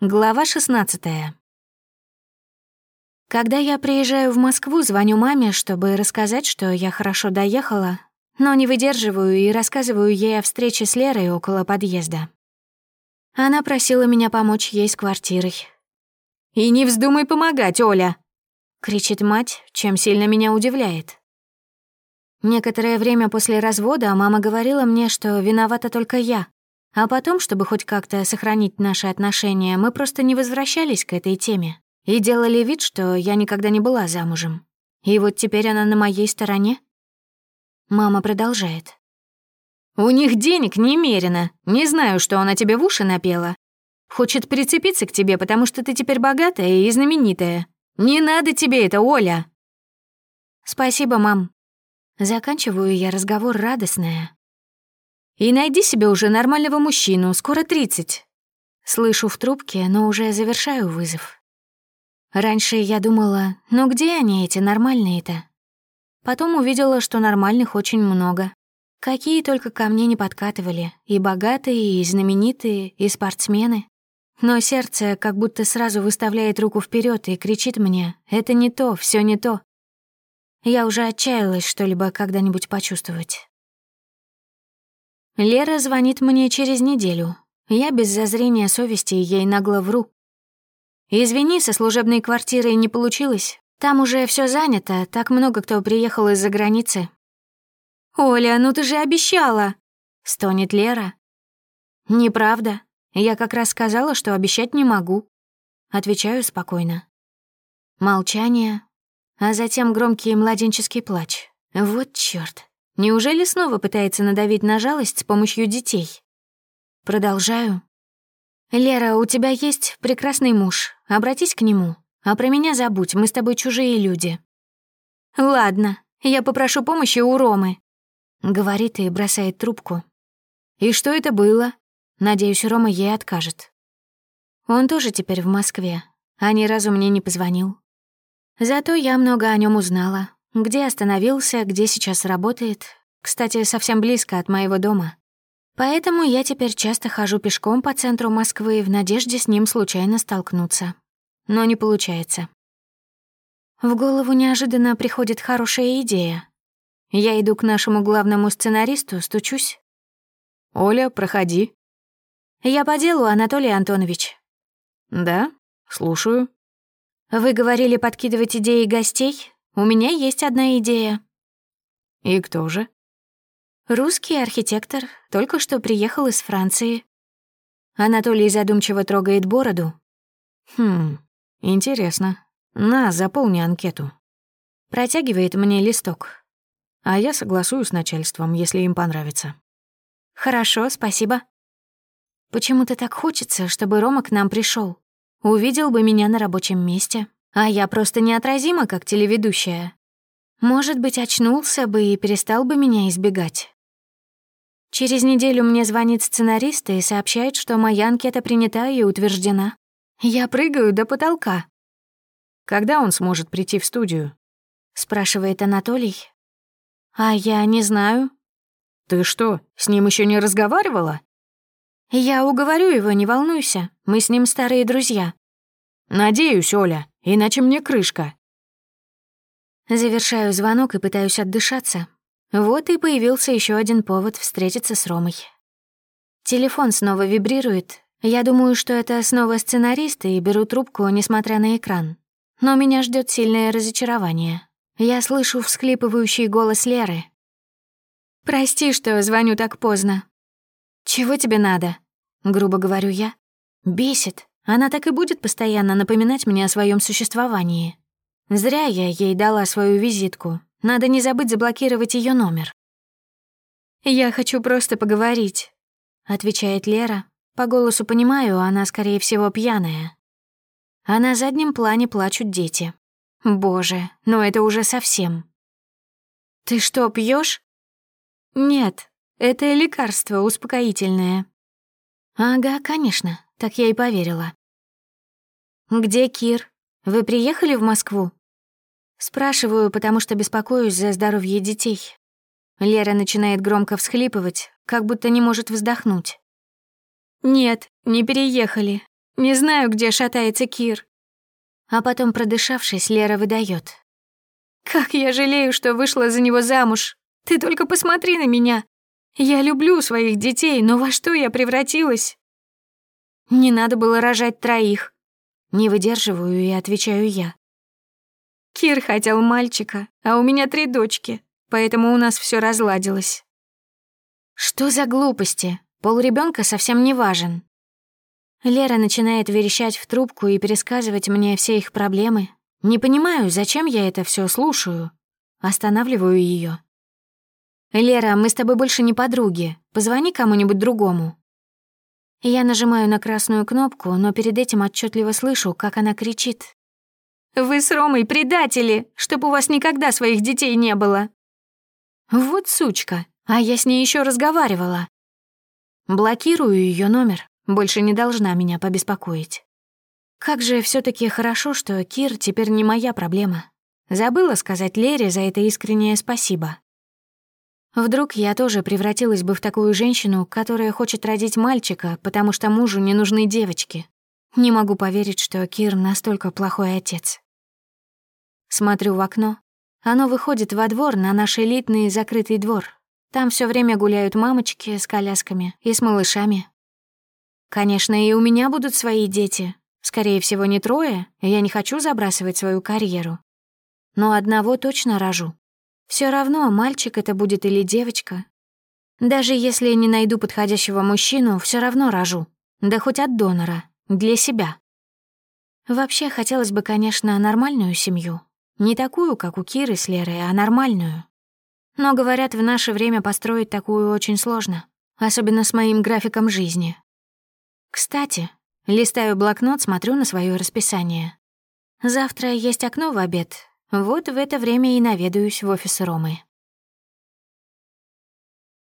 Глава 16 Когда я приезжаю в Москву, звоню маме, чтобы рассказать, что я хорошо доехала, но не выдерживаю и рассказываю ей о встрече с Лерой около подъезда. Она просила меня помочь ей с квартирой. «И не вздумай помогать, Оля!» — кричит мать, чем сильно меня удивляет. Некоторое время после развода мама говорила мне, что виновата только я, а потом, чтобы хоть как-то сохранить наши отношения, мы просто не возвращались к этой теме и делали вид, что я никогда не была замужем. И вот теперь она на моей стороне. Мама продолжает. «У них денег немерено. Не знаю, что она тебе в уши напела. Хочет прицепиться к тебе, потому что ты теперь богатая и знаменитая. Не надо тебе это, Оля!» «Спасибо, мам». Заканчиваю я разговор радостная, и найди себе уже нормального мужчину, скоро тридцать. Слышу в трубке, но уже завершаю вызов. Раньше я думала, ну где они, эти нормальные-то? Потом увидела, что нормальных очень много. Какие только ко мне не подкатывали. И богатые, и знаменитые, и спортсмены. Но сердце как будто сразу выставляет руку вперед и кричит мне «Это не то, все не то». Я уже отчаялась что-либо когда-нибудь почувствовать. Лера звонит мне через неделю. Я без зазрения совести ей нагло вру. «Извини, со служебной квартирой не получилось. Там уже все занято, так много кто приехал из-за границы». «Оля, ну ты же обещала!» — стонет Лера. «Неправда. Я как раз сказала, что обещать не могу». Отвечаю спокойно. Молчание, а затем громкий младенческий плач. Вот чёрт. Неужели снова пытается надавить на жалость с помощью детей? Продолжаю. «Лера, у тебя есть прекрасный муж. Обратись к нему. А про меня забудь, мы с тобой чужие люди». «Ладно, я попрошу помощи у Ромы», — говорит и бросает трубку. «И что это было?» Надеюсь, Рома ей откажет. Он тоже теперь в Москве, а ни разу мне не позвонил. Зато я много о нем узнала, где остановился, где сейчас работает. Кстати, совсем близко от моего дома. Поэтому я теперь часто хожу пешком по центру Москвы в надежде с ним случайно столкнуться. Но не получается. В голову неожиданно приходит хорошая идея. Я иду к нашему главному сценаристу, стучусь. «Оля, проходи». «Я по делу, Анатолий Антонович». «Да, слушаю». «Вы говорили подкидывать идеи гостей, у меня есть одна идея». «И кто же?» «Русский архитектор, только что приехал из Франции». Анатолий задумчиво трогает бороду. «Хм, интересно. На, заполни анкету». Протягивает мне листок. А я согласую с начальством, если им понравится. «Хорошо, спасибо». Почему-то так хочется, чтобы Рома к нам пришел. Увидел бы меня на рабочем месте, а я просто неотразима, как телеведущая. Может быть, очнулся бы и перестал бы меня избегать. Через неделю мне звонит сценарист и сообщает, что моя анкета принята и утверждена. Я прыгаю до потолка. «Когда он сможет прийти в студию?» — спрашивает Анатолий. «А я не знаю». «Ты что, с ним еще не разговаривала?» «Я уговорю его, не волнуйся. Мы с ним старые друзья». «Надеюсь, Оля», иначе мне крышка». Завершаю звонок и пытаюсь отдышаться. Вот и появился еще один повод встретиться с Ромой. Телефон снова вибрирует. Я думаю, что это снова сценаристы и беру трубку, несмотря на экран. Но меня ждет сильное разочарование. Я слышу всхлипывающий голос Леры. «Прости, что звоню так поздно». «Чего тебе надо?» — грубо говорю я. «Бесит. Она так и будет постоянно напоминать мне о своем существовании. Зря я ей дала свою визитку. Надо не забыть заблокировать ее номер. «Я хочу просто поговорить», — отвечает Лера. По голосу понимаю, она, скорее всего, пьяная. А на заднем плане плачут дети. Боже, но это уже совсем. «Ты что, пьешь? «Нет, это лекарство успокоительное». «Ага, конечно, так я и поверила. «Где Кир? Вы приехали в Москву?» Спрашиваю, потому что беспокоюсь за здоровье детей. Лера начинает громко всхлипывать, как будто не может вздохнуть. «Нет, не переехали. Не знаю, где шатается Кир». А потом, продышавшись, Лера выдает. «Как я жалею, что вышла за него замуж. Ты только посмотри на меня. Я люблю своих детей, но во что я превратилась?» «Не надо было рожать троих», не выдерживаю и отвечаю я. Кир хотел мальчика, а у меня три дочки, поэтому у нас все разладилось. Что за глупости? Пол ребенка совсем не важен. Лера начинает верещать в трубку и пересказывать мне все их проблемы. Не понимаю, зачем я это все слушаю. Останавливаю ее. Лера, мы с тобой больше не подруги. Позвони кому-нибудь другому. Я нажимаю на красную кнопку, но перед этим отчетливо слышу, как она кричит. «Вы с Ромой предатели, чтобы у вас никогда своих детей не было!» «Вот сучка, а я с ней еще разговаривала!» Блокирую ее номер, больше не должна меня побеспокоить. Как же все таки хорошо, что Кир теперь не моя проблема. Забыла сказать Лере за это искреннее спасибо. Вдруг я тоже превратилась бы в такую женщину, которая хочет родить мальчика, потому что мужу не нужны девочки. Не могу поверить, что Кир настолько плохой отец. Смотрю в окно. Оно выходит во двор, на наш элитный закрытый двор. Там все время гуляют мамочки с колясками и с малышами. Конечно, и у меня будут свои дети. Скорее всего, не трое, я не хочу забрасывать свою карьеру. Но одного точно рожу. Все равно, мальчик это будет или девочка. Даже если я не найду подходящего мужчину, все равно рожу. Да хоть от донора. Для себя. Вообще, хотелось бы, конечно, нормальную семью. Не такую, как у Киры с Лерой, а нормальную. Но, говорят, в наше время построить такую очень сложно. Особенно с моим графиком жизни. Кстати, листаю блокнот, смотрю на свое расписание. Завтра есть окно в обед, вот в это время и наведаюсь в офис Ромы.